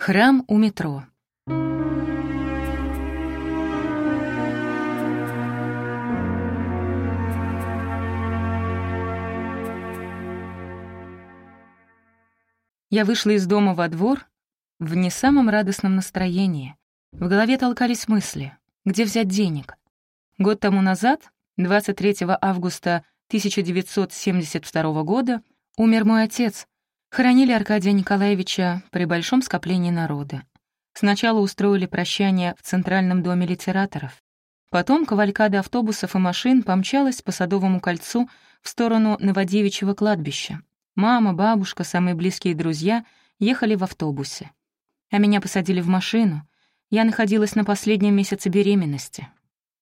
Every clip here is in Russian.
Храм у метро. Я вышла из дома во двор в не самом радостном настроении. В голове толкались мысли. Где взять денег? Год тому назад, 23 августа 1972 года, умер мой отец. Хоронили Аркадия Николаевича при большом скоплении народа. Сначала устроили прощание в Центральном доме литераторов. Потом кавалькада автобусов и машин помчалась по Садовому кольцу в сторону Новодевичьего кладбища. Мама, бабушка, самые близкие друзья ехали в автобусе. А меня посадили в машину. Я находилась на последнем месяце беременности.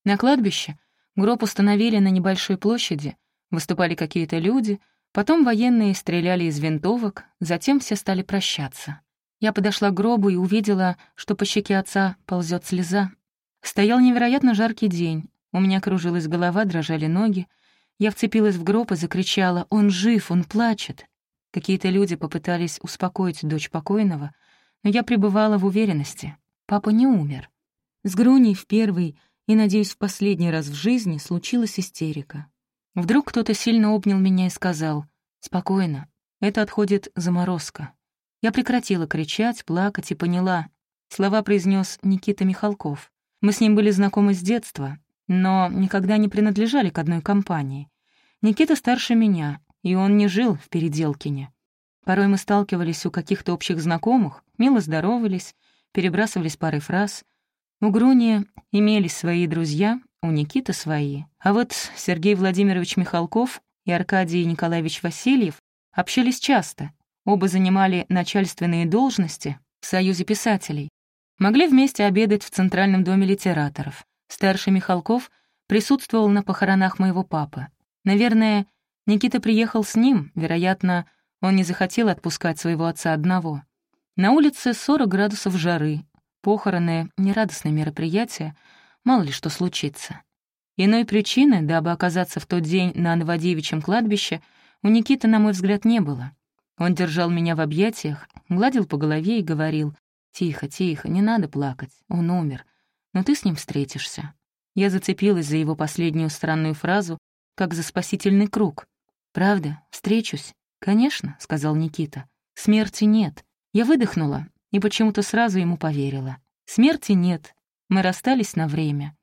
На кладбище гроб установили на небольшой площади, выступали какие-то люди, потом военные стреляли из винтовок, затем все стали прощаться. Я подошла к гробу и увидела, что по щеке отца ползет слеза. Стоял невероятно жаркий день, у меня кружилась голова, дрожали ноги, я вцепилась в гроб и закричала «Он жив, он плачет!». Какие-то люди попытались успокоить дочь покойного, но я пребывала в уверенности. Папа не умер. С Груней в первый и, надеюсь, в последний раз в жизни случилась истерика. Вдруг кто-то сильно обнял меня и сказал «Спокойно, это отходит заморозка». Я прекратила кричать, плакать и поняла. Слова произнес Никита Михалков. Мы с ним были знакомы с детства, но никогда не принадлежали к одной компании. Никита старше меня, и он не жил в Переделкине. Порой мы сталкивались у каких-то общих знакомых, мило здоровались, перебрасывались парой фраз. У Груни имелись свои друзья, у Никиты свои. А вот Сергей Владимирович Михалков и Аркадий Николаевич Васильев общались часто. Оба занимали начальственные должности в Союзе писателей. Могли вместе обедать в Центральном доме литераторов. Старший Михалков присутствовал на похоронах моего папы. Наверное, Никита приехал с ним, вероятно, он не захотел отпускать своего отца одного. На улице 40 градусов жары, похороны — нерадостное мероприятие, мало ли что случится. Иной причины, дабы оказаться в тот день на Новодевичьем кладбище, у Никиты, на мой взгляд, не было. Он держал меня в объятиях, гладил по голове и говорил, «Тихо, тихо, не надо плакать, он умер, но ты с ним встретишься». Я зацепилась за его последнюю странную фразу, как за спасительный круг. «Правда, встречусь?» «Конечно», — сказал Никита. «Смерти нет». Я выдохнула и почему-то сразу ему поверила. «Смерти нет. Мы расстались на время».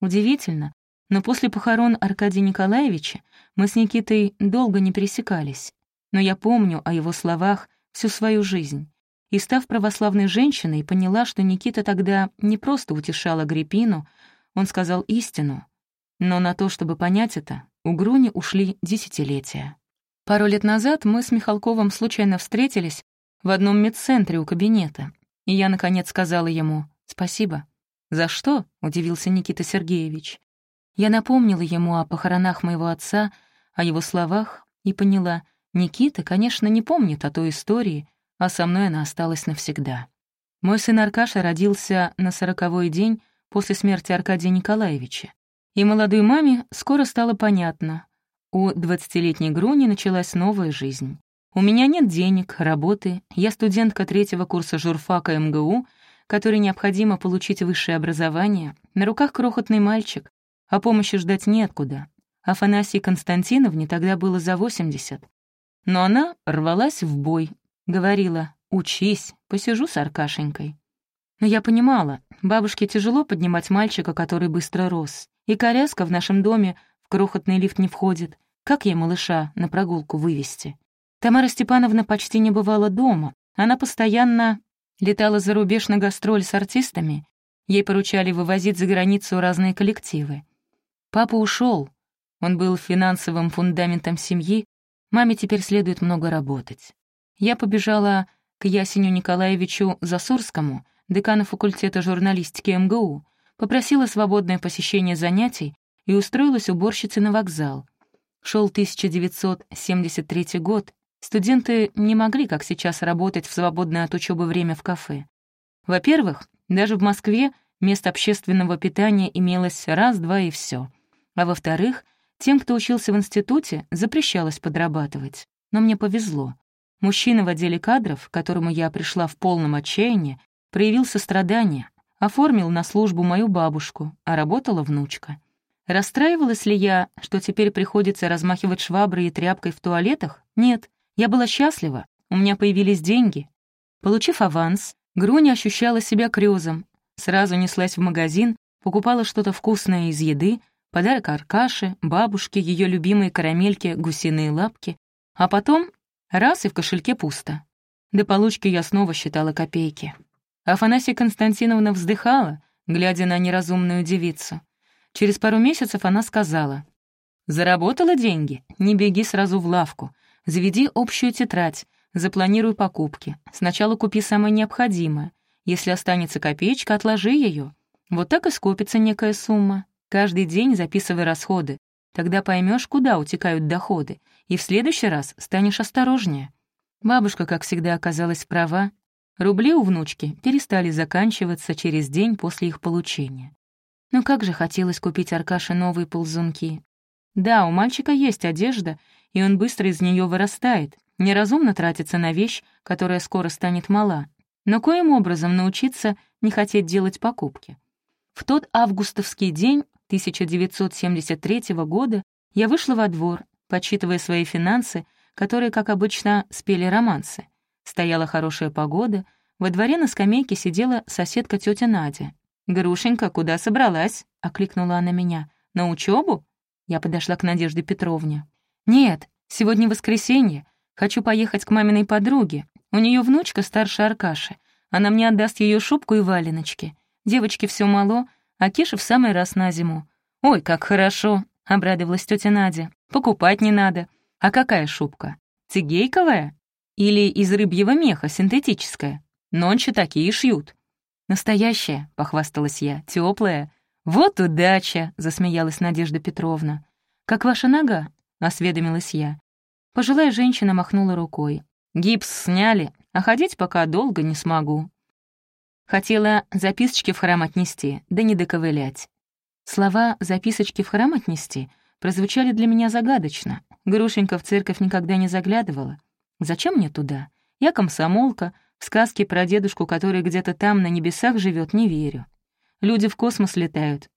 Удивительно, но после похорон Аркадия Николаевича мы с Никитой долго не пересекались. Но я помню о его словах всю свою жизнь. И, став православной женщиной, поняла, что Никита тогда не просто утешал Агриппину, он сказал истину. Но на то, чтобы понять это, у Груни ушли десятилетия. Пару лет назад мы с Михалковым случайно встретились в одном медцентре у кабинета, и я, наконец, сказала ему «спасибо». «За что?» — удивился Никита Сергеевич. Я напомнила ему о похоронах моего отца, о его словах, и поняла, Никита, конечно, не помнит о той истории, а со мной она осталась навсегда. Мой сын Аркаша родился на сороковой день после смерти Аркадия Николаевича, и молодой маме скоро стало понятно, у двадцатилетней Груни началась новая жизнь. У меня нет денег, работы, я студентка третьего курса журфака МГУ, который необходимо получить высшее образование, на руках крохотный мальчик, а помощи ждать неоткуда. Афанасии Константиновне тогда было за 80. Но она рвалась в бой, говорила «Учись, посижу с Аркашенькой». Но я понимала, бабушке тяжело поднимать мальчика, который быстро рос, и коляска в нашем доме в крохотный лифт не входит. Как ей малыша на прогулку вывести? Тамара Степановна почти не бывала дома. Она постоянно летала за рубеж на гастроль с артистами. Ей поручали вывозить за границу разные коллективы. Папа ушел. Он был финансовым фундаментом семьи. Маме теперь следует много работать. Я побежала к Ясеню Николаевичу Засурскому, декану факультета журналистики МГУ, попросила свободное посещение занятий и устроилась уборщицей на вокзал. Шел 1973 год, студенты не могли, как сейчас, работать в свободное от учебы время в кафе. Во-первых, даже в Москве место общественного питания имелось раз-два и все. А во-вторых, тем, кто учился в институте, запрещалось подрабатывать. Но мне повезло. Мужчина в отделе кадров, к которому я пришла в полном отчаянии, проявил сострадание, оформил на службу мою бабушку, а работала внучка. Расстраивалась ли я, что теперь приходится размахивать шваброй и тряпкой в туалетах? Нет, я была счастлива, у меня появились деньги. Получив аванс, Груня ощущала себя крёзом, сразу неслась в магазин, покупала что-то вкусное из еды, подарок Аркаше, бабушке, ее любимые карамельки, гусиные лапки, а потом раз и в кошельке пусто. До получки я снова считала копейки. Афанасия Константиновна вздыхала, глядя на неразумную девицу. Через пару месяцев она сказала, «Заработала деньги? Не беги сразу в лавку. Заведи общую тетрадь, запланируй покупки. Сначала купи самое необходимое. Если останется копеечка, отложи ее. Вот так и скопится некая сумма. Каждый день записывай расходы. Тогда поймешь, куда утекают доходы, и в следующий раз станешь осторожнее». Бабушка, как всегда, оказалась права, Рубли у внучки перестали заканчиваться через день после их получения. Но как же хотелось купить Аркаше новые ползунки. Да, у мальчика есть одежда, и он быстро из нее вырастает. Неразумно тратиться на вещь, которая скоро станет мала. Но коим образом научиться не хотеть делать покупки? В тот августовский день 1973 года я вышла во двор, подсчитывая свои финансы, которые, как обычно, спели романсы. Стояла хорошая погода, во дворе на скамейке сидела соседка тетя Надя. «Грушенька, куда собралась?» — окликнула она меня. «На учебу? Я подошла к Надежде Петровне. «Нет, сегодня воскресенье. Хочу поехать к маминой подруге. У нее внучка старше Аркаши. Она мне отдаст ее шубку и валеночки. Девочки все мало, а Киша в самый раз на зиму. «Ой, как хорошо!» — обрадовалась тетя Надя. «Покупать не надо. А какая шубка? Цигейковая?» Или из рыбьего меха, синтетическая. Нонче такие шьют. «Настоящая», — похвасталась я, теплая. «Вот удача!» — засмеялась Надежда Петровна. «Как ваша нога?» — осведомилась я. Пожилая женщина махнула рукой. «Гипс сняли, а ходить пока долго не смогу». Хотела записочки в храм отнести, да не доковылять. Слова «записочки в храм отнести» прозвучали для меня загадочно. Грушенька в церковь никогда не заглядывала. Зачем мне туда? Я комсомолка, в сказки про дедушку, который где-то там на небесах живет, не верю. Люди в космос летают.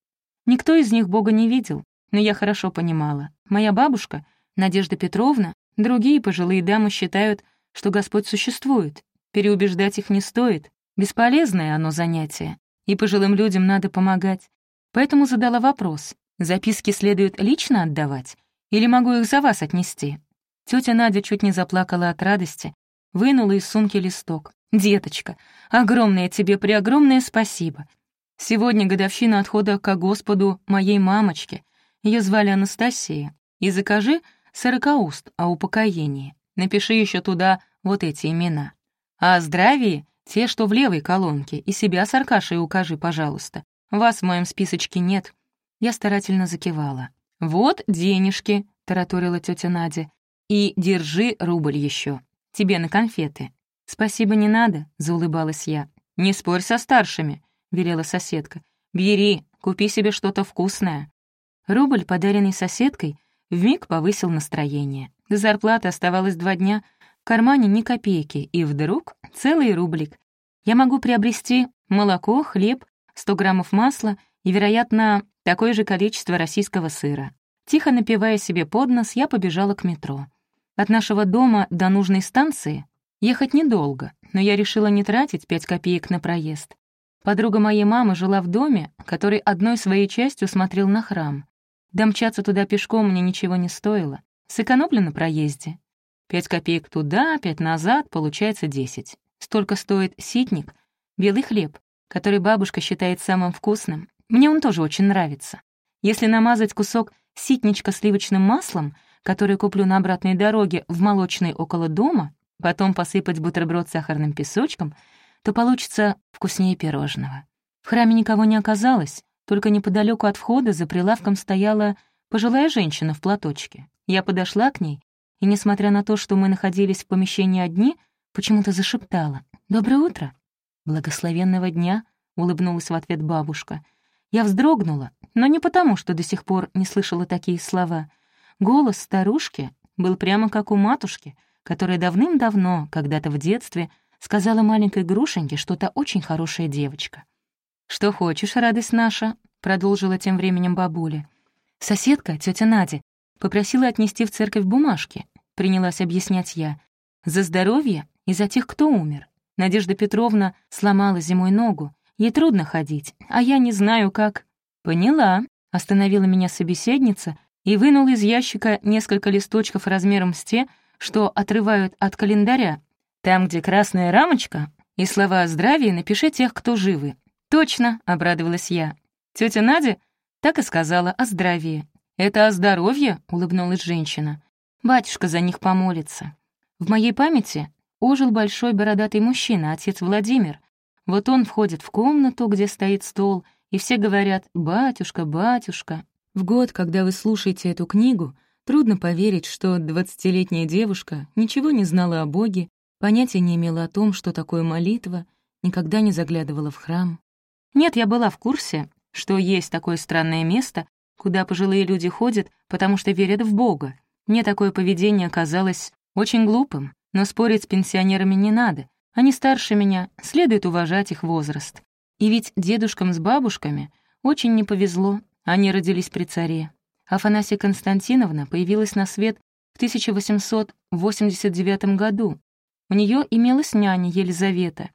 Никто из них Бога не видел, но я хорошо понимала. Моя бабушка, Надежда Петровна, другие пожилые дамы считают, что Господь существует. Переубеждать их не стоит. Бесполезное оно занятие. И пожилым людям надо помогать. Поэтому задала вопрос. Записки следует лично отдавать? Или могу их за вас отнести? Тетя Надя чуть не заплакала от радости, вынула из сумки листок. «Деточка, огромное тебе преогромное спасибо. Сегодня годовщина отхода ко Господу моей мамочки. Ее звали Анастасия. И закажи сорокауст о упокоении. Напиши еще туда вот эти имена. А о здравии — те, что в левой колонке, и себя с Аркашей укажи, пожалуйста. Вас в моем списочке нет». Я старательно закивала. «Вот денежки», — тараторила тетя Надя. И держи рубль еще. Тебе на конфеты». «Спасибо, не надо», — заулыбалась я. «Не спорь со старшими», — велела соседка. «Бери, купи себе что-то вкусное». Рубль, подаренный соседкой, вмиг повысил настроение. До зарплаты оставалось два дня, в кармане ни копейки, и вдруг целый рублик. Я могу приобрести молоко, хлеб, 100 граммов масла и, вероятно, такое же количество российского сыра. Тихо напивая себе под нос, я побежала к метро. От нашего дома до нужной станции ехать недолго, но я решила не тратить пять копеек на проезд. Подруга моей мамы жила в доме, который одной своей частью смотрел на храм. Домчаться туда пешком мне ничего не стоило. Сэкономлю на проезде. Пять копеек туда, пять назад, получается десять. Столько стоит ситник, белый хлеб, который бабушка считает самым вкусным. Мне он тоже очень нравится. Если намазать кусок ситничка сливочным маслом, который куплю на обратной дороге в молочной около дома, потом посыпать бутерброд сахарным песочком, то получится вкуснее пирожного. В храме никого не оказалось, только неподалеку от входа за прилавком стояла пожилая женщина в платочке. Я подошла к ней, и, несмотря на то, что мы находились в помещении одни, почему-то зашептала «Доброе утро!» «Благословенного дня!» — улыбнулась в ответ бабушка. Я вздрогнула, но не потому, что до сих пор не слышала такие слова — Голос старушки был прямо как у матушки, которая давным-давно, когда-то в детстве, сказала маленькой грушеньке, что то очень хорошая девочка. «Что хочешь, радость наша?» — продолжила тем временем бабуля. Соседка, тетя Надя, попросила отнести в церковь бумажки, принялась объяснять я. За здоровье и за тех, кто умер. Надежда Петровна сломала зимой ногу, ей трудно ходить, а я не знаю, как... «Поняла», — остановила меня собеседница и вынула из ящика несколько листочков размером с те, что отрывают от календаря. Там, где красная рамочка, и слова о здравии напиши тех, кто живы. «Точно», — обрадовалась я. Тетя Надя так и сказала о здравии. «Это о здоровье?» — улыбнулась женщина. «Батюшка за них помолится». В моей памяти ожил большой бородатый мужчина, отец Владимир. Вот он входит в комнату, где стоит стол, и все говорят «батюшка, батюшка». В год, когда вы слушаете эту книгу, трудно поверить, что двадцатилетняя девушка ничего не знала о Боге, понятия не имела о том, что такое молитва, никогда не заглядывала в храм. Нет, я была в курсе, что есть такое странное место, куда пожилые люди ходят, потому что верят в Бога. Мне такое поведение казалось очень глупым, но спорить с пенсионерами не надо. Они старше меня, следует уважать их возраст. И ведь дедушкам с бабушками очень не повезло, они родились при царе. Афанасия Константиновна появилась на свет в 1889 году. У нее имелась няня Елизавета.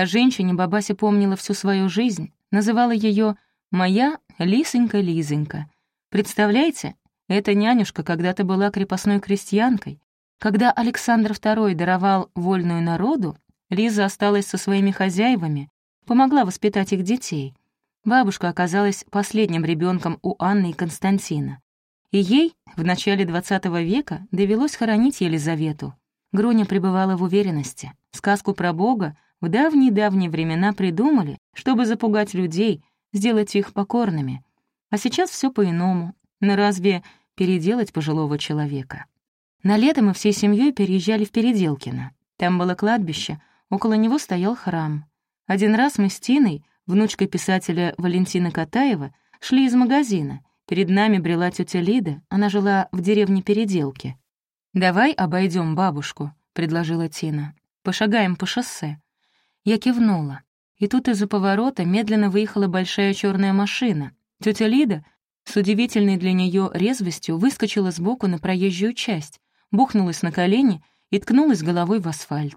О женщине бабася помнила всю свою жизнь, называла ее «моя Лисонька-Лизонька». Представляете, эта нянюшка когда-то была крепостной крестьянкой. Когда Александр II даровал вольную народу, Лиза осталась со своими хозяевами, помогла воспитать их детей. Бабушка оказалась последним ребенком у Анны и Константина. И ей в начале XX века довелось хоронить Елизавету. Груня пребывала в уверенности. Сказку про Бога в давние-давние времена придумали, чтобы запугать людей, сделать их покорными. А сейчас все по-иному. Но разве переделать пожилого человека? На лето мы всей семьей переезжали в Переделкино. Там было кладбище, около него стоял храм. Один раз мы с Тиной внучкой писателя Валентина Катаева, шли из магазина. Перед нами брела тетя Лида, она жила в деревне Переделки. «Давай обойдем бабушку», — предложила Тина. «Пошагаем по шоссе». Я кивнула. И тут из-за поворота медленно выехала большая черная машина. Тетя Лида с удивительной для нее резвостью выскочила сбоку на проезжую часть, бухнулась на колени и ткнулась головой в асфальт.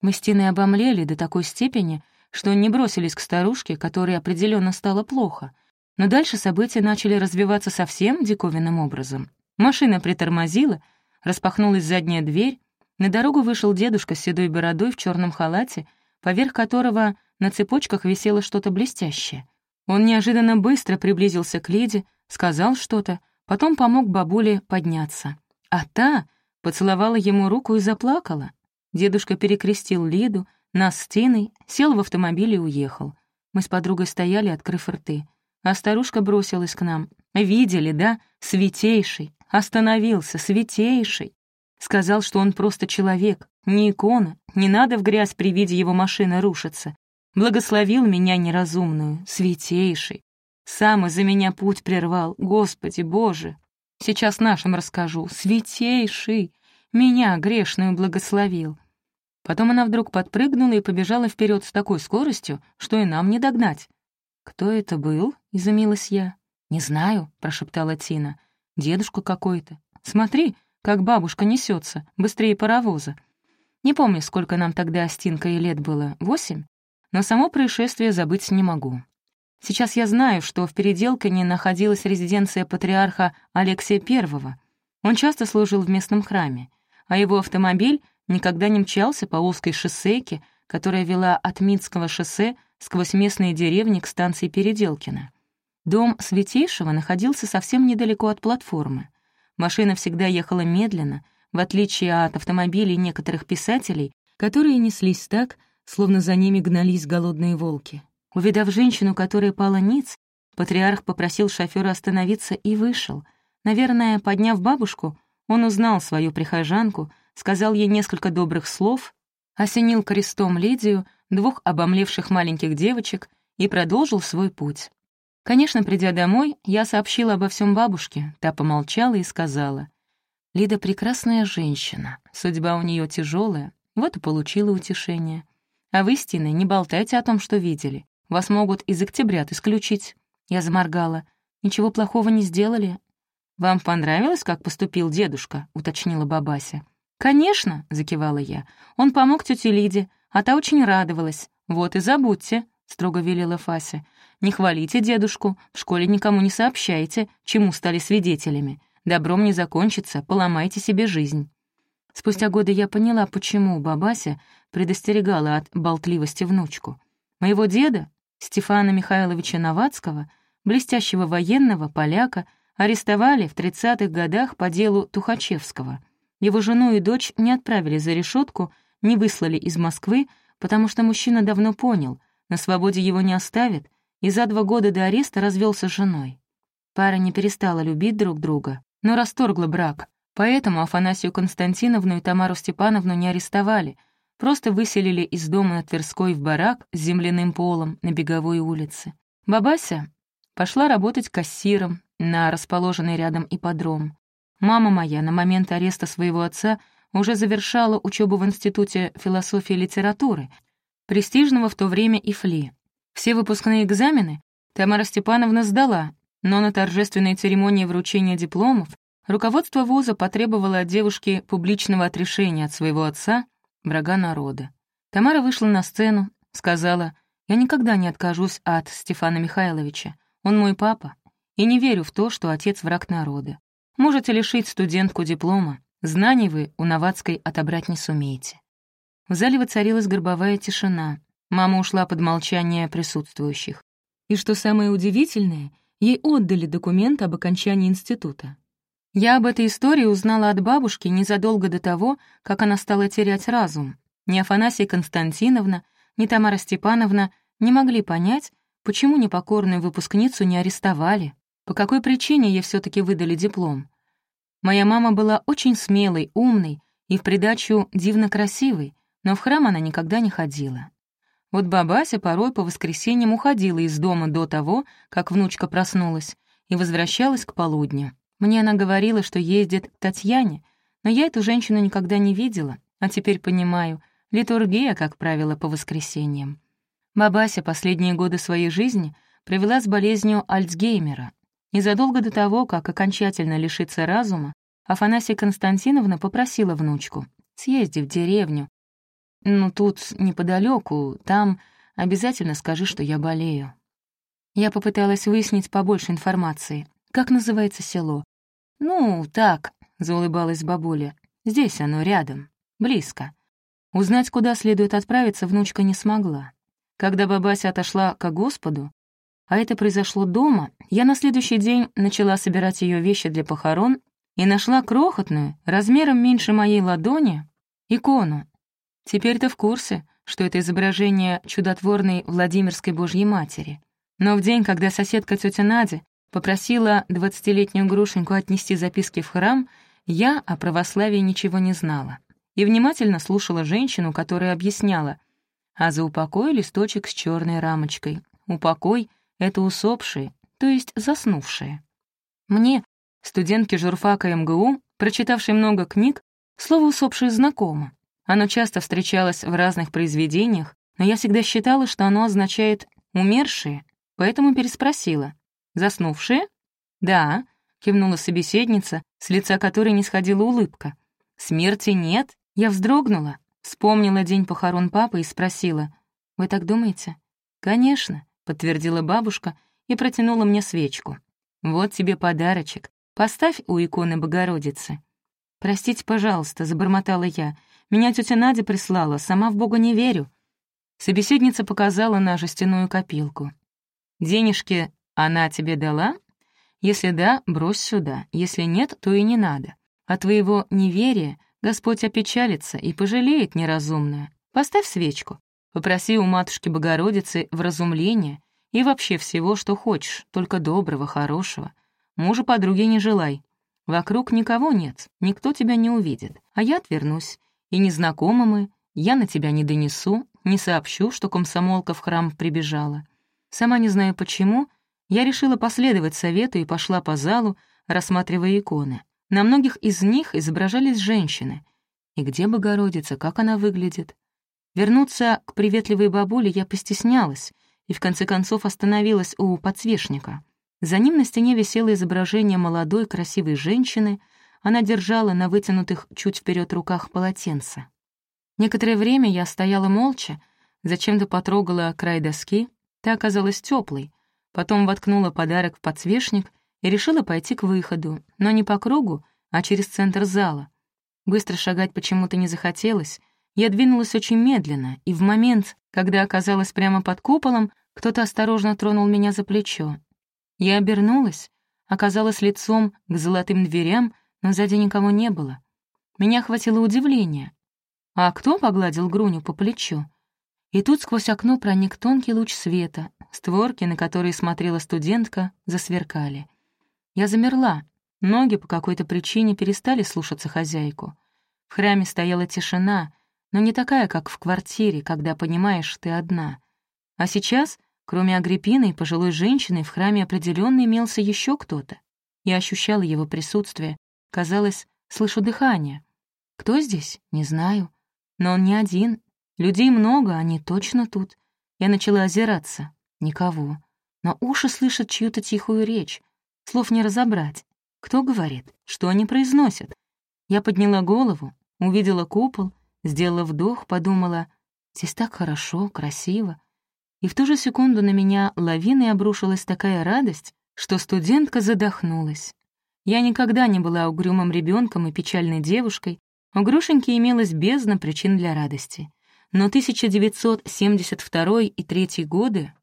Мы с Тиной обомлели до такой степени, что не бросились к старушке, которой определенно стало плохо. Но дальше события начали развиваться совсем диковинным образом. Машина притормозила, распахнулась задняя дверь, на дорогу вышел дедушка с седой бородой в черном халате, поверх которого на цепочках висело что-то блестящее. Он неожиданно быстро приблизился к Лиде, сказал что-то, потом помог бабуле подняться. А та поцеловала ему руку и заплакала. Дедушка перекрестил Лиду, нас с Тиной, сел в автомобиль и уехал. Мы с подругой стояли, открыв рты. А старушка бросилась к нам. «Видели, да? Святейший! Остановился, святейший!» Сказал, что он просто человек, не икона, не надо в грязь при виде его машины рушиться. Благословил меня неразумную, святейший. Сам из-за меня путь прервал, Господи Боже. Сейчас нашим расскажу, святейший. Меня, грешную, благословил. Потом она вдруг подпрыгнула и побежала вперед с такой скоростью, что и нам не догнать. «Кто это был?» — изумилась я. «Не знаю», — прошептала Тина. «Дедушка какой-то. Смотри, как бабушка несется, быстрее паровоза». Не помню, сколько нам тогда Остинка и лет было, восемь? Но само происшествие забыть не могу. Сейчас я знаю, что в Переделкине находилась резиденция патриарха Алексия I. Он часто служил в местном храме, а его автомобиль никогда не мчался по узкой шоссейке, которая вела от Минского шоссе сквозь местные деревни к станции Переделкино. Дом Святейшего находился совсем недалеко от платформы. Машина всегда ехала медленно, в отличие от автомобилей некоторых писателей, которые неслись так, словно за ними гнались голодные волки. Увидав женщину, которая пала ниц, патриарх попросил шофера остановиться и вышел. Наверное, подняв бабушку, он узнал свою прихожанку, сказал ей несколько добрых слов, осенил крестом Лидию, двух обомлевших маленьких девочек, и продолжил свой путь. Конечно, придя домой, я сообщила обо всем бабушке, та помолчала и сказала, Лида прекрасная женщина, судьба у нее тяжелая, вот и получила утешение. А вы, Стина, не болтайте о том, что видели. Вас могут из октябрят исключить. Я заморгала. Ничего плохого не сделали. «Вам понравилось, как поступил дедушка?» — уточнила бабася. «Конечно», — закивала я. «Он помог тете Лиде, а та очень радовалась. Вот и забудьте», — строго велела Фася. «Не хвалите дедушку, в школе никому не сообщайте, чему стали свидетелями. Добром не закончится, поломайте себе жизнь». Спустя годы я поняла, почему бабася предостерегала от болтливости внучку. Моего деда, Стефана Михайловича Новацкого, блестящего военного, поляка, арестовали в 30-х годах по делу Тухачевского. Его жену и дочь не отправили за решетку, не выслали из Москвы, потому что мужчина давно понял, на свободе его не оставят, и за два года до ареста развелся с женой. Пара не перестала любить друг друга, но расторгла брак, поэтому Афанасию Константиновну и Тамару Степановну не арестовали, просто выселили из дома на Тверской в барак с земляным полом на Беговой улице. Бабася пошла работать кассиром, на расположенный рядом ипподром. Мама моя на момент ареста своего отца уже завершала учебу в Институте философии и литературы, престижного в то время ИФЛИ. Все выпускные экзамены Тамара Степановна сдала, но на торжественной церемонии вручения дипломов руководство вуза потребовало от девушки публичного отрешения от своего отца, врага народа. Тамара вышла на сцену, сказала, «Я никогда не откажусь от Стефана Михайловича. Он мой папа, и не верю в то, что отец враг народа. Можете лишить студентку диплома, знаний вы у Новацкой отобрать не сумеете. В зале воцарилась горбовая тишина. Мама ушла под молчание присутствующих. И что самое удивительное, ей отдали документ об окончании института. Я об этой истории узнала от бабушки незадолго до того, как она стала терять разум. Ни Афанасия Константиновна, ни Тамара Степановна не могли понять, почему непокорную выпускницу не арестовали, по какой причине ей все таки выдали диплом? Моя мама была очень смелой, умной и в придачу дивно красивой, но в храм она никогда не ходила. Вот бабася порой по воскресеньям уходила из дома до того, как внучка проснулась, и возвращалась к полудню. Мне она говорила, что ездит к Татьяне, но я эту женщину никогда не видела, а теперь понимаю, литургия, как правило, по воскресеньям. Бабася последние годы своей жизни провела с болезнью Альцгеймера, Незадолго до того, как окончательно лишиться разума, Афанасия Константиновна попросила внучку «Съезди в деревню. Ну, тут неподалеку, там обязательно скажи, что я болею». Я попыталась выяснить побольше информации. Как называется село? «Ну, так», — заулыбалась бабуля. «Здесь оно, рядом, близко». Узнать, куда следует отправиться, внучка не смогла. Когда бабася отошла к Господу, а это произошло дома, я на следующий день начала собирать ее вещи для похорон и нашла крохотную, размером меньше моей ладони, икону. Теперь ты в курсе, что это изображение чудотворной Владимирской Божьей Матери. Но в день, когда соседка тетя Надя попросила двадцатилетнюю грушеньку отнести записки в храм, я о православии ничего не знала и внимательно слушала женщину, которая объясняла, а за упокой листочек с черной рамочкой. Упокой это усопшие, то есть заснувшие. Мне, студентке журфака МГУ, прочитавшей много книг, слово «усопшие» знакомо. Оно часто встречалось в разных произведениях, но я всегда считала, что оно означает «умершие», поэтому переспросила. «Заснувшие?» «Да», — кивнула собеседница, с лица которой не сходила улыбка. «Смерти нет?» Я вздрогнула, вспомнила день похорон папы и спросила. «Вы так думаете?» «Конечно подтвердила бабушка и протянула мне свечку. «Вот тебе подарочек. Поставь у иконы Богородицы». «Простите, пожалуйста», — забормотала я. «Меня тетя Надя прислала, сама в Бога не верю». Собеседница показала на жестяную копилку. «Денежки она тебе дала? Если да, брось сюда. Если нет, то и не надо. От твоего неверия Господь опечалится и пожалеет неразумное. Поставь свечку. Попроси у матушки Богородицы вразумления и вообще всего, что хочешь, только доброго, хорошего. Мужа подруги не желай. Вокруг никого нет, никто тебя не увидит, а я отвернусь. И незнакомы мы, я на тебя не донесу, не сообщу, что комсомолка в храм прибежала. Сама не знаю почему, я решила последовать совету и пошла по залу, рассматривая иконы. На многих из них изображались женщины. И где Богородица, как она выглядит? Вернуться к приветливой бабуле я постеснялась и в конце концов остановилась у подсвечника. За ним на стене висело изображение молодой красивой женщины, она держала на вытянутых чуть вперед руках полотенце. Некоторое время я стояла молча, зачем-то потрогала край доски, та оказалась теплой, потом воткнула подарок в подсвечник и решила пойти к выходу, но не по кругу, а через центр зала. Быстро шагать почему-то не захотелось, я двинулась очень медленно, и в момент, когда оказалась прямо под куполом, кто-то осторожно тронул меня за плечо. Я обернулась, оказалась лицом к золотым дверям, сзади никого не было. Меня охватило удивление. А кто погладил Груню по плечу? И тут сквозь окно проник тонкий луч света, створки, на которые смотрела студентка, засверкали. Я замерла, ноги по какой-то причине перестали слушаться хозяйку. В храме стояла тишина, но не такая, как в квартире, когда понимаешь, ты одна. А сейчас, кроме Агриппины и пожилой женщины, в храме определенно имелся еще кто-то. Я ощущала его присутствие, казалось, слышу дыхание. Кто здесь? Не знаю. Но он не один. Людей много, они точно тут. Я начала озираться. Никого. Но уши слышат чью-то тихую речь. Слов не разобрать. Кто говорит? Что они произносят? Я подняла голову, увидела купол, сделала вдох, подумала, здесь так хорошо, красиво. И в ту же секунду на меня лавиной обрушилась такая радость, что студентка задохнулась. Я никогда не была угрюмым ребенком и печальной девушкой, у Грушеньки имелась бездна причин для радости. Но 1972 и 3 годы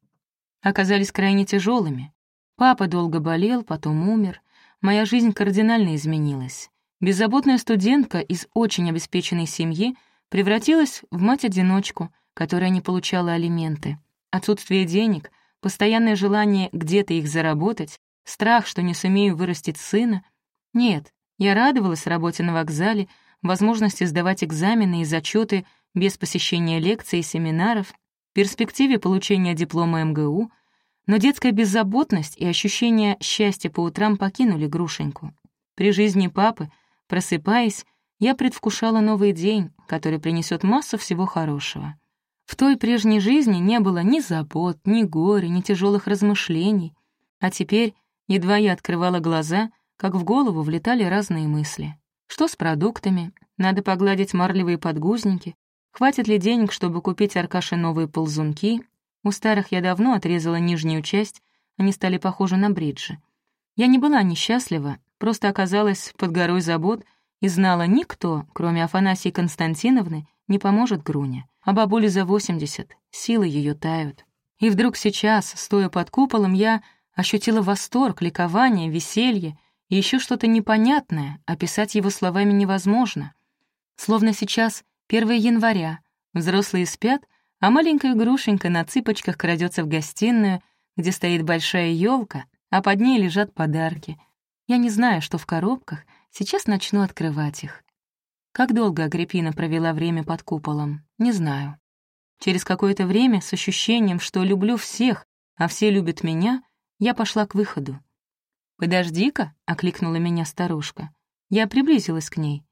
оказались крайне тяжелыми. Папа долго болел, потом умер. Моя жизнь кардинально изменилась. Беззаботная студентка из очень обеспеченной семьи превратилась в мать-одиночку, которая не получала алименты. Отсутствие денег, постоянное желание где-то их заработать, страх, что не сумею вырастить сына. Нет, я радовалась работе на вокзале, возможности сдавать экзамены и зачеты без посещения лекций и семинаров, перспективе получения диплома МГУ, но детская беззаботность и ощущение счастья по утрам покинули Грушеньку. При жизни папы, просыпаясь, я предвкушала новый день, который принесет массу всего хорошего. В той прежней жизни не было ни забот, ни горя, ни тяжелых размышлений, а теперь, едва я открывала глаза, как в голову влетали разные мысли. Что с продуктами? Надо погладить марлевые подгузники, Хватит ли денег, чтобы купить Аркаше новые ползунки? У старых я давно отрезала нижнюю часть, они стали похожи на бриджи. Я не была несчастлива, просто оказалась под горой забот и знала, никто, кроме Афанасии Константиновны, не поможет Груне. А бабуле за 80, силы ее тают. И вдруг сейчас, стоя под куполом, я ощутила восторг, ликование, веселье и еще что-то непонятное, описать его словами невозможно. Словно сейчас 1 января. Взрослые спят, а маленькая грушенька на цыпочках крадется в гостиную, где стоит большая елка, а под ней лежат подарки. Я не знаю, что в коробках, сейчас начну открывать их. Как долго Агриппина провела время под куполом, не знаю. Через какое-то время, с ощущением, что люблю всех, а все любят меня, я пошла к выходу. «Подожди-ка», — окликнула меня старушка. Я приблизилась к ней.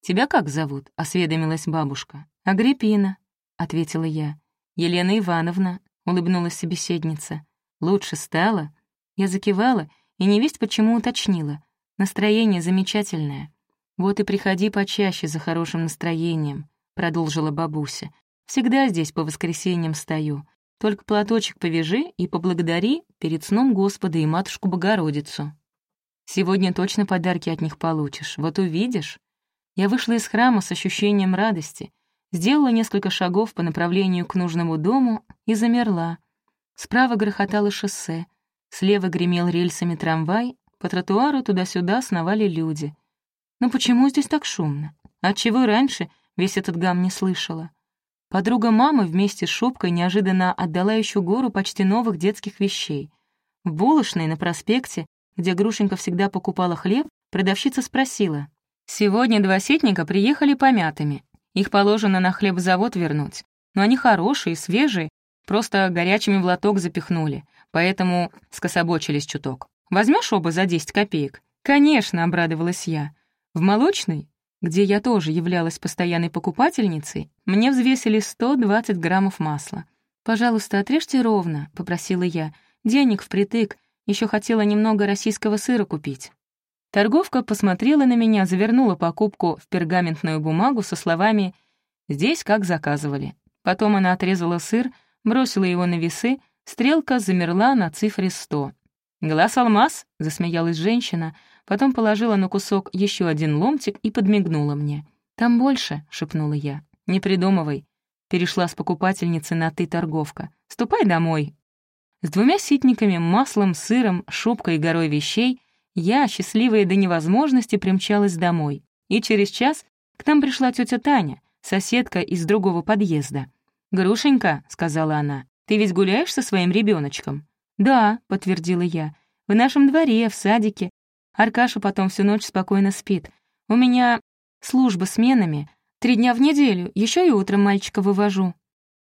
«Тебя как зовут?» — осведомилась бабушка. «Агриппина», — ответила я. «Елена Ивановна», — улыбнулась собеседница. «Лучше стало?» Я закивала и невесть почему уточнила. «Настроение замечательное». «Вот и приходи почаще за хорошим настроением», — продолжила бабуся. «Всегда здесь по воскресеньям стою. Только платочек повяжи и поблагодари перед сном Господа и Матушку Богородицу. Сегодня точно подарки от них получишь, вот увидишь». Я вышла из храма с ощущением радости, сделала несколько шагов по направлению к нужному дому и замерла. Справа грохотало шоссе, слева гремел рельсами трамвай, по тротуару туда-сюда сновали люди. Но почему здесь так шумно? Отчего раньше весь этот гам не слышала? Подруга мамы вместе с шубкой неожиданно отдала еще гору почти новых детских вещей. В булочной на проспекте, где Грушенька всегда покупала хлеб, продавщица спросила, Сегодня два сетника приехали помятыми. Их положено на хлебзавод вернуть. Но они хорошие, свежие, просто горячими в лоток запихнули, поэтому скособочились чуток. Возьмешь оба за 10 копеек? «Конечно», — обрадовалась я. «В молочной, где я тоже являлась постоянной покупательницей, мне взвесили 120 граммов масла. «Пожалуйста, отрежьте ровно», — попросила я. «Денег впритык, еще хотела немного российского сыра купить». Торговка посмотрела на меня, завернула покупку в пергаментную бумагу со словами «Здесь как заказывали». Потом она отрезала сыр, бросила его на весы, стрелка замерла на цифре 100. «Глаз алмаз», — засмеялась женщина, потом положила на кусок еще один ломтик и подмигнула мне. «Там больше», — шепнула я. «Не придумывай». Перешла с покупательницы на «ты» торговка. «Ступай домой». С двумя ситниками, маслом, сыром, шубкой и горой вещей я, счастливая до невозможности, примчалась домой. И через час к нам пришла тетя Таня, соседка из другого подъезда. «Грушенька», — сказала она, — «ты ведь гуляешь со своим ребеночком? «Да», — подтвердила я, — «в нашем дворе, в садике. Аркаша потом всю ночь спокойно спит. У меня служба сменами, три дня в неделю, еще и утром мальчика вывожу».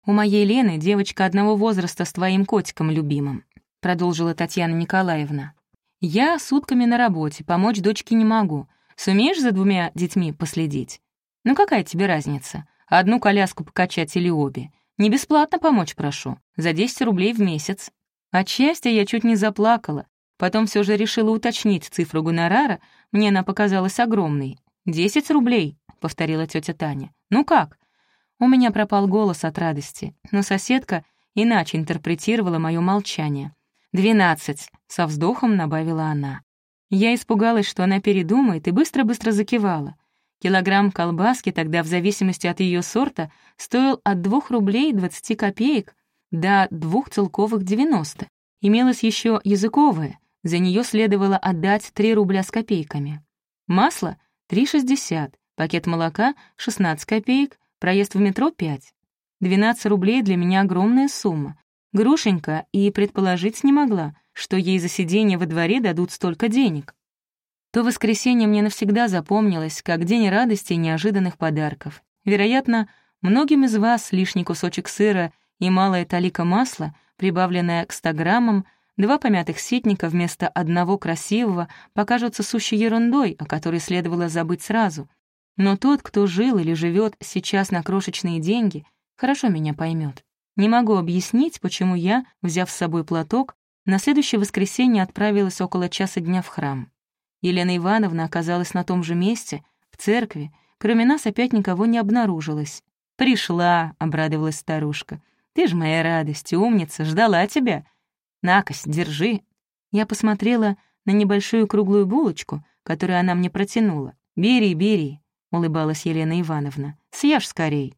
«У моей Лены девочка одного возраста с твоим котиком любимым», — продолжила Татьяна Николаевна. «Я сутками на работе, помочь дочке не могу. Сумеешь за двумя детьми последить? Ну какая тебе разница? Одну коляску покачать или обе? Не бесплатно помочь прошу, за 10 рублей в месяц». От счастья я чуть не заплакала. Потом все же решила уточнить цифру гонорара, мне она показалась огромной. «Десять рублей», — повторила тетя Таня. «Ну как?» У меня пропал голос от радости, но соседка иначе интерпретировала мое молчание. «Двенадцать», — со вздохом добавила она. Я испугалась, что она передумает, и быстро-быстро закивала. Килограмм колбаски тогда, в зависимости от ее сорта, стоил от двух рублей двадцати копеек до двух целковых девяносто. Имелась еще языковая, за нее следовало отдать три рубля с копейками. Масло — три шестьдесят, пакет молока — шестнадцать копеек, проезд в метро — пять. Двенадцать рублей для меня огромная сумма. Грушенька и предположить не могла, что ей за сиденье во дворе дадут столько денег. То воскресенье мне навсегда запомнилось, как день радости и неожиданных подарков. Вероятно, многим из вас лишний кусочек сыра и малая талика масла, прибавленная к 100 граммам, два помятых сетника вместо одного красивого покажутся сущей ерундой, о которой следовало забыть сразу. Но тот, кто жил или живет сейчас на крошечные деньги, хорошо меня поймет. Не могу объяснить, почему я, взяв с собой платок, на следующее воскресенье отправилась около часа дня в храм. Елена Ивановна оказалась на том же месте, в церкви, кроме нас опять никого не обнаружилось. «Пришла», — обрадовалась старушка. «Ты ж моя радость, умница, ждала тебя. Накось, держи». Я посмотрела на небольшую круглую булочку, которую она мне протянула. «Бери, бери», — улыбалась Елена Ивановна. «Съешь скорей».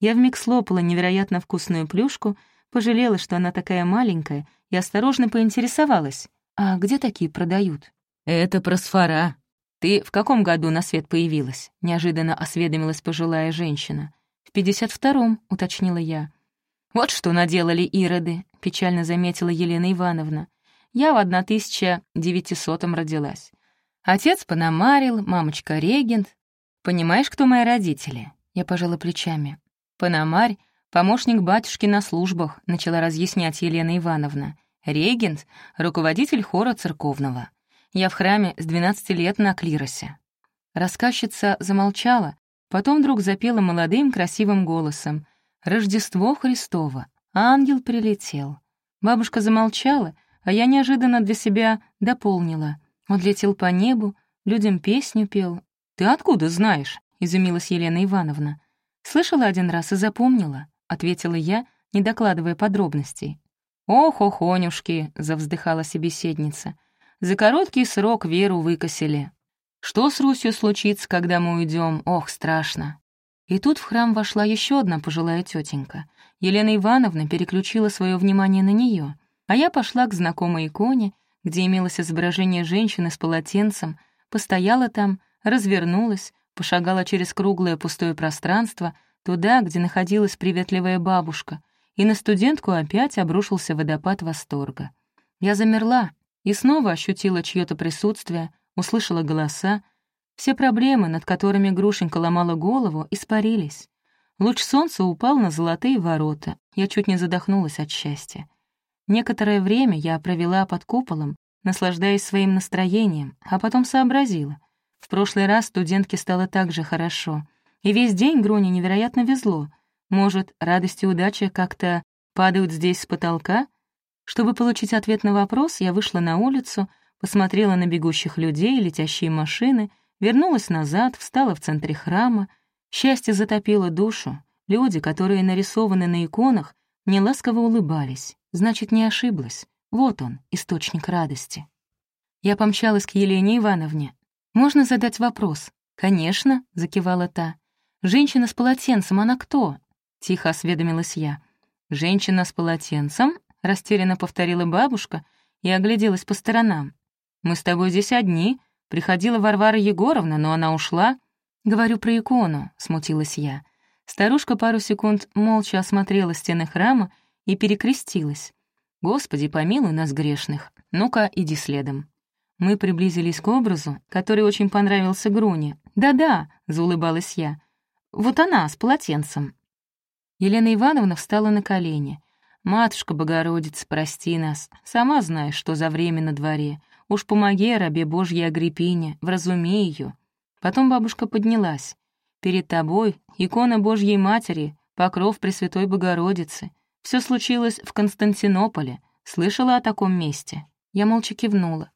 Я вмиг слопала невероятно вкусную плюшку, пожалела, что она такая маленькая, и осторожно поинтересовалась. «А где такие продают?» «Это просфора. Ты в каком году на свет появилась?» — неожиданно осведомилась пожилая женщина. «В пятьдесят втором», — уточнила я. «Вот что наделали ироды», — печально заметила Елена Ивановна. «Я в 1900-м родилась. Отец Пономарил, мамочка регент. Понимаешь, кто мои родители?» Я пожала плечами. «Пономарь — помощник батюшки на службах», — начала разъяснять Елена Ивановна. «Регент — руководитель хора церковного. Я в храме с 12 лет на клиросе». Рассказчица замолчала, потом вдруг запела молодым красивым голосом. «Рождество Христово! Ангел прилетел!» Бабушка замолчала, а я неожиданно для себя дополнила. Он летел по небу, людям песню пел. «Ты откуда знаешь?» — изумилась Елена Ивановна. «Слышала один раз и запомнила», — ответила я, не докладывая подробностей. «Ох, охонюшки!» — завздыхала собеседница. «За короткий срок веру выкосили. Что с Русью случится, когда мы уйдем? Ох, страшно!» И тут в храм вошла еще одна пожилая тетенька. Елена Ивановна переключила свое внимание на нее, а я пошла к знакомой иконе, где имелось изображение женщины с полотенцем, постояла там, развернулась, пошагала через круглое пустое пространство, туда, где находилась приветливая бабушка, и на студентку опять обрушился водопад восторга. Я замерла и снова ощутила чье-то присутствие, услышала голоса. Все проблемы, над которыми Грушенька ломала голову, испарились. Луч солнца упал на золотые ворота. Я чуть не задохнулась от счастья. Некоторое время я провела под куполом, наслаждаясь своим настроением, а потом сообразила. В прошлый раз студентке стало так же хорошо. И весь день Груне невероятно везло. Может, радость и удача как-то падают здесь с потолка? Чтобы получить ответ на вопрос, я вышла на улицу, посмотрела на бегущих людей, летящие машины, вернулась назад, встала в центре храма. Счастье затопило душу. Люди, которые нарисованы на иконах, мне ласково улыбались. Значит, не ошиблась. Вот он, источник радости. Я помчалась к Елене Ивановне. «Можно задать вопрос?» «Конечно», — закивала та. «Женщина с полотенцем, она кто?» — тихо осведомилась я. «Женщина с полотенцем?» — растерянно повторила бабушка и огляделась по сторонам. «Мы с тобой здесь одни. Приходила Варвара Егоровна, но она ушла». «Говорю про икону», — смутилась я. Старушка пару секунд молча осмотрела стены храма и перекрестилась. «Господи, помилуй нас грешных. Ну-ка, иди следом». Мы приблизились к образу, который очень понравился Груне. «Да-да», — заулыбалась я. «Вот она, с полотенцем». Елена Ивановна встала на колени. «Матушка Богородица, прости нас. Сама знаешь, что за время на дворе. Уж помоги рабе Божьей Агриппине, вразуми ее». Потом бабушка поднялась. «Перед тобой икона Божьей Матери, покров Пресвятой Богородицы. Все случилось в Константинополе. Слышала о таком месте?» Я молча кивнула.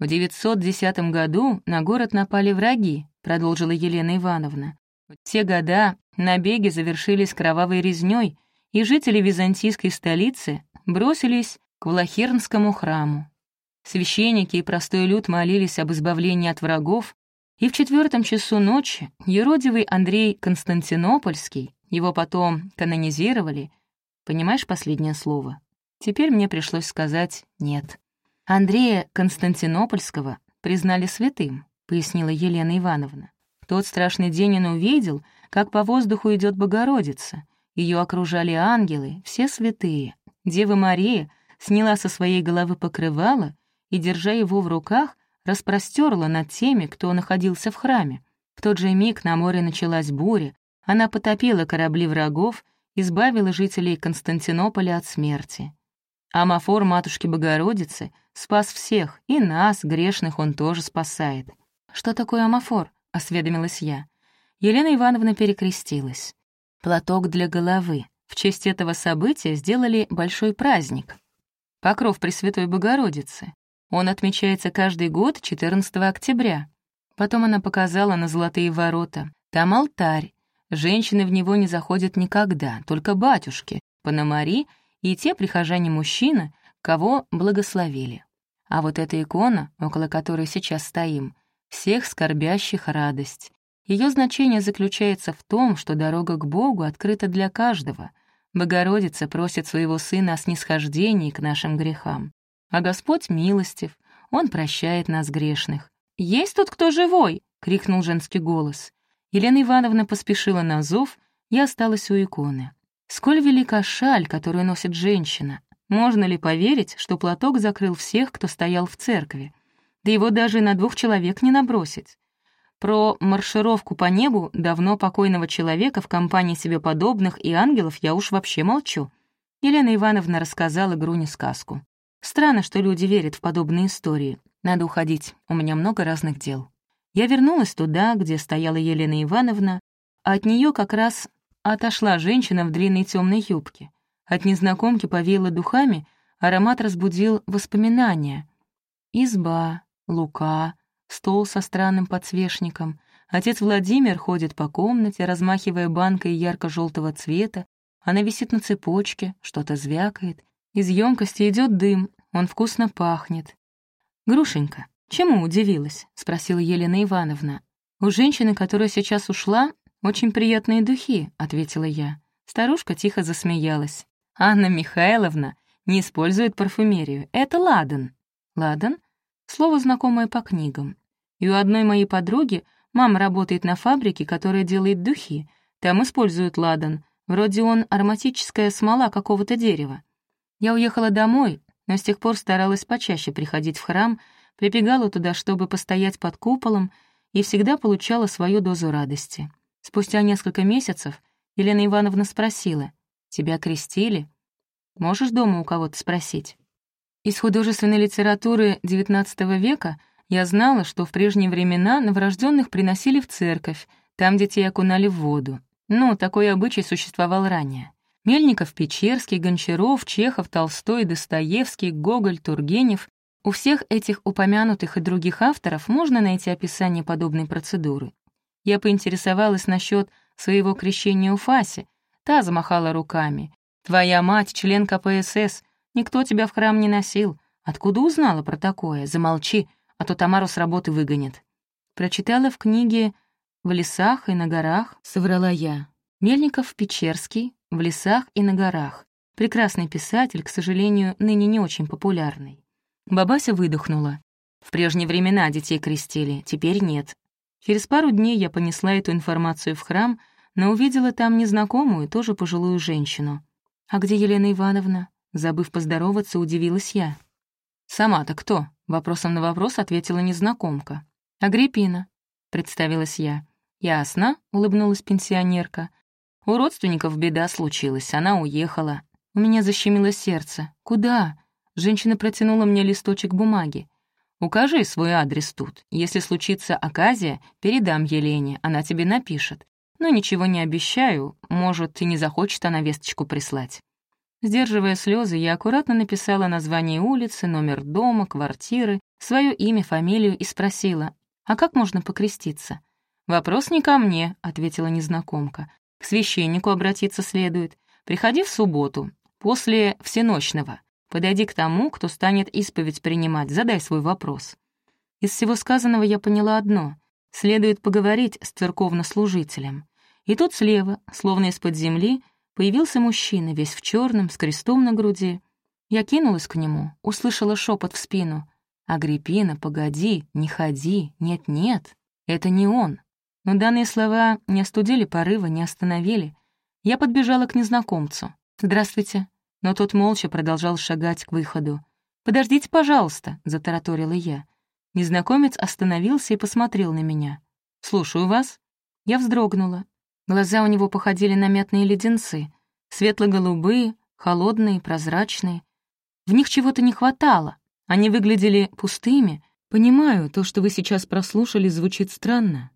«В 910 году на город напали враги», — продолжила Елена Ивановна. «В те года набеги завершились кровавой резнёй, и жители византийской столицы бросились к Влахернскому храму. Священники и простой люд молились об избавлении от врагов, и в четвертом часу ночи еродивый Андрей Константинопольский, его потом канонизировали, Понимаешь последнее слово? Теперь мне пришлось сказать «нет». Андрея Константинопольского признали святым, пояснила Елена Ивановна. Тот страшный день он увидел, как по воздуху идет Богородица. Ее окружали ангелы, все святые. Дева Мария сняла со своей головы покрывало и, держа его в руках, распростерла над теми, кто находился в храме. В тот же миг на море началась буря, она потопила корабли врагов избавила жителей Константинополя от смерти. Амафор Матушки Богородицы спас всех, и нас, грешных, он тоже спасает. «Что такое амафор?» — осведомилась я. Елена Ивановна перекрестилась. «Платок для головы. В честь этого события сделали большой праздник. Покров Пресвятой Богородицы. Он отмечается каждый год 14 октября. Потом она показала на золотые ворота. Там алтарь, Женщины в него не заходят никогда, только батюшки, пономари и те прихожане-мужчины, кого благословили. А вот эта икона, около которой сейчас стоим, всех скорбящих радость. Ее значение заключается в том, что дорога к Богу открыта для каждого. Богородица просит своего Сына о снисхождении к нашим грехам. А Господь милостив, Он прощает нас грешных. «Есть тут кто живой?» — крикнул женский голос. Елена Ивановна поспешила на зов и осталась у иконы. Сколь велика шаль, которую носит женщина. Можно ли поверить, что платок закрыл всех, кто стоял в церкви? Да его даже на двух человек не набросить. Про маршировку по небу давно покойного человека в компании себе подобных и ангелов я уж вообще молчу. Елена Ивановна рассказала Груне сказку. Странно, что люди верят в подобные истории. Надо уходить, у меня много разных дел. Я вернулась туда, где стояла Елена Ивановна, а от нее как раз отошла женщина в длинной темной юбке. От незнакомки повеяло духами, аромат разбудил воспоминания. Изба, лука, стол со странным подсвечником. Отец Владимир ходит по комнате, размахивая банкой ярко желтого цвета. Она висит на цепочке, что-то звякает. Из емкости идет дым, он вкусно пахнет. «Грушенька, «Чему удивилась?» — спросила Елена Ивановна. «У женщины, которая сейчас ушла, очень приятные духи», — ответила я. Старушка тихо засмеялась. «Анна Михайловна не использует парфюмерию. Это ладан». «Ладан?» Слово, знакомое по книгам. И у одной моей подруги мама работает на фабрике, которая делает духи. Там используют ладан. Вроде он ароматическая смола какого-то дерева. Я уехала домой, но с тех пор старалась почаще приходить в храм, прибегала туда, чтобы постоять под куполом, и всегда получала свою дозу радости. Спустя несколько месяцев Елена Ивановна спросила, «Тебя крестили? Можешь дома у кого-то спросить?» Из художественной литературы XIX века я знала, что в прежние времена новорожденных приносили в церковь, там детей окунали в воду. Ну, такой обычай существовал ранее. Мельников, Печерский, Гончаров, Чехов, Толстой, Достоевский, Гоголь, Тургенев — у всех этих упомянутых и других авторов можно найти описание подобной процедуры. Я поинтересовалась насчет своего крещения у Фаси. Та замахала руками. «Твоя мать — член КПСС. Никто тебя в храм не носил. Откуда узнала про такое? Замолчи, а то Тамару с работы выгонят». Прочитала в книге «В лесах и на горах», — соврала я. Мельников Печерский, «В лесах и на горах». Прекрасный писатель, к сожалению, ныне не очень популярный. Бабася выдохнула. В прежние времена детей крестили, теперь нет. Через пару дней я понесла эту информацию в храм, но увидела там незнакомую, тоже пожилую женщину. «А где Елена Ивановна?» Забыв поздороваться, удивилась я. «Сама-то кто?» — вопросом на вопрос ответила незнакомка. «Агриппина», — представилась я. «Ясно», — улыбнулась пенсионерка. «У родственников беда случилась, она уехала. У меня защемило сердце. Куда?» Женщина протянула мне листочек бумаги. Укажи свой адрес тут. Если случится оказия, передам Елене, она тебе напишет. Но ничего не обещаю, может, и не захочет она весточку прислать». Сдерживая слезы, я аккуратно написала название улицы, номер дома, квартиры, свое имя, фамилию и спросила, «А как можно покреститься?» «Вопрос не ко мне», — ответила незнакомка. «К священнику обратиться следует. Приходи в субботу, после всеночного. Подойди к тому, кто станет исповедь принимать, задай свой вопрос. Из всего сказанного я поняла одно — следует поговорить с церковнослужителем. И тут слева, словно из-под земли, появился мужчина, весь в черном, с крестом на груди. Я кинулась к нему, услышала шепот в спину. «Агриппина, погоди, не ходи, нет-нет, это не он». Но данные слова не остудили порыва, не остановили. Я подбежала к незнакомцу. «Здравствуйте», но тот молча продолжал шагать к выходу. «Подождите, пожалуйста», — затараторила я. Незнакомец остановился и посмотрел на меня. «Слушаю вас». Я вздрогнула. Глаза у него походили на мятные леденцы, светло-голубые, холодные, прозрачные. В них чего-то не хватало, они выглядели пустыми. Понимаю, то, что вы сейчас прослушали, звучит странно,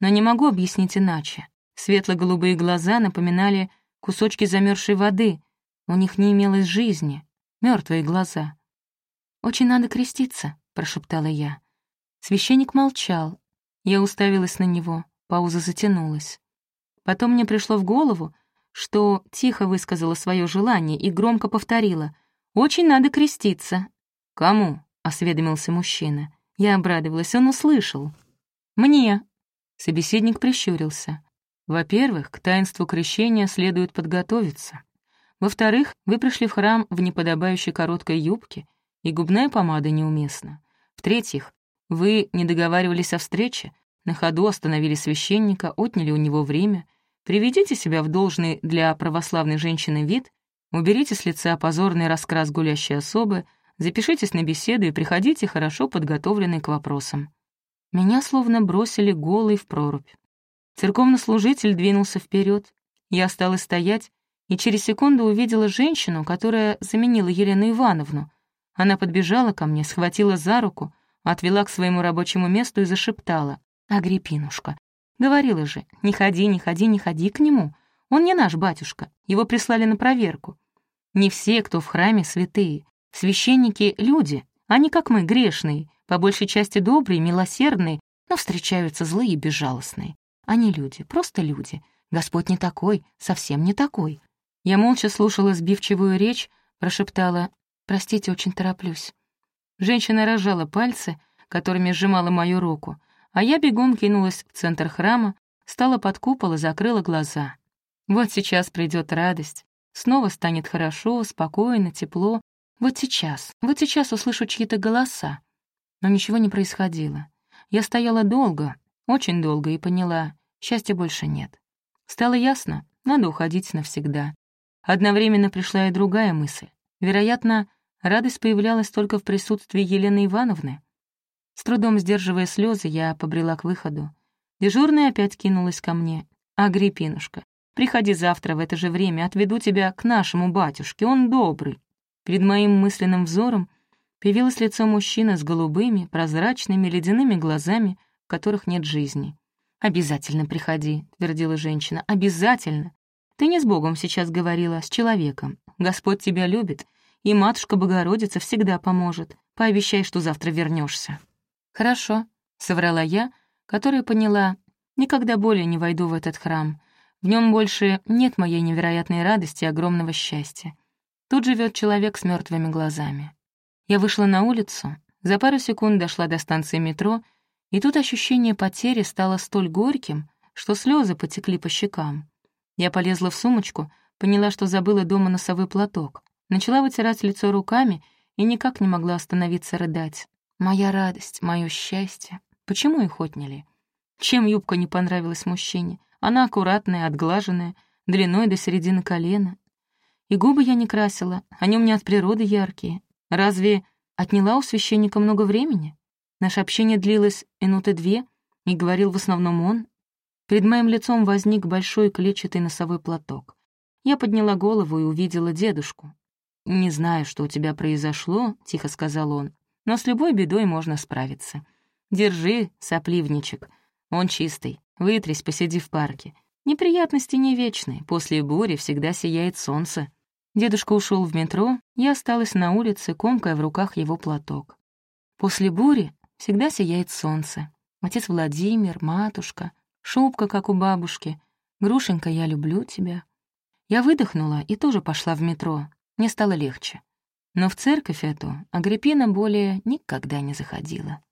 но не могу объяснить иначе. Светло-голубые глаза напоминали кусочки замерзшей воды, у них не имелось жизни, мертвые глаза. «Очень надо креститься», — прошептала я. Священник молчал. Я уставилась на него, пауза затянулась. Потом мне пришло в голову, что тихо высказала свое желание и громко повторила. «Очень надо креститься». «Кому?» — осведомился мужчина. Я обрадовалась, он услышал. «Мне». Собеседник прищурился. «Во-первых, к таинству крещения следует подготовиться. Во-вторых, вы пришли в храм в неподобающей короткой юбке, и губная помада неуместна. В-третьих, вы не договаривались о встрече, на ходу остановили священника, отняли у него время. Приведите себя в должный для православной женщины вид, уберите с лица позорный раскрас гулящей особы, запишитесь на беседу и приходите хорошо подготовленный к вопросам. Меня словно бросили голый в прорубь. Церковнослужитель двинулся вперед. Я осталась стоять, и через секунду увидела женщину, которая заменила Елену Ивановну. Она подбежала ко мне, схватила за руку, отвела к своему рабочему месту и зашептала. «Агриппинушка, говорила же, не ходи, не ходи, не ходи к нему. Он не наш батюшка, его прислали на проверку. Не все, кто в храме, святые. Священники — люди, они, как мы, грешные, по большей части добрые, милосердные, но встречаются злые и безжалостные. Они люди, просто люди. Господь не такой, совсем не такой. Я молча слушала сбивчивую речь, прошептала «Простите, очень тороплюсь». Женщина разжала пальцы, которыми сжимала мою руку, а я бегом кинулась в центр храма, стала под купол и закрыла глаза. Вот сейчас придет радость, снова станет хорошо, спокойно, тепло. Вот сейчас, вот сейчас услышу чьи-то голоса. Но ничего не происходило. Я стояла долго, очень долго и поняла, счастья больше нет. Стало ясно, надо уходить навсегда. Одновременно пришла и другая мысль. Вероятно, радость появлялась только в присутствии Елены Ивановны. С трудом сдерживая слезы, я побрела к выходу. Дежурная опять кинулась ко мне. «Агриппинушка, приходи завтра в это же время, отведу тебя к нашему батюшке, он добрый». Перед моим мысленным взором Появилось лицо мужчины с голубыми, прозрачными, ледяными глазами, в которых нет жизни. «Обязательно приходи», — твердила женщина, — «обязательно. Ты не с Богом сейчас говорила, а с человеком. Господь тебя любит, и Матушка Богородица всегда поможет. Пообещай, что завтра вернешься. «Хорошо», — соврала я, которая поняла, никогда более не войду в этот храм. В нем больше нет моей невероятной радости и огромного счастья. Тут живет человек с мертвыми глазами. Я вышла на улицу, за пару секунд дошла до станции метро, и тут ощущение потери стало столь горьким, что слезы потекли по щекам. Я полезла в сумочку, поняла, что забыла дома носовой платок, начала вытирать лицо руками и никак не могла остановиться рыдать. Моя радость, мое счастье. Почему их отняли? Чем юбка не понравилась мужчине? Она аккуратная, отглаженная, длиной до середины колена. И губы я не красила, они у меня от природы яркие. Разве отняла у священника много времени? Наше общение длилось минуты две, и говорил в основном он. Перед моим лицом возник большой клетчатый носовой платок. Я подняла голову и увидела дедушку. «Не знаю, что у тебя произошло», — тихо сказал он, «но с любой бедой можно справиться. Держи, сопливничек, он чистый, вытрись, посиди в парке. Неприятности не вечны, после бури всегда сияет солнце». Дедушка ушел в метро, я осталась на улице, комкая в руках его платок. После бури всегда сияет солнце. Отец Владимир, матушка, шубка, как у бабушки. Грушенька, я люблю тебя. Я выдохнула и тоже пошла в метро. Мне стало легче. Но в церковь эту Агриппина более никогда не заходила.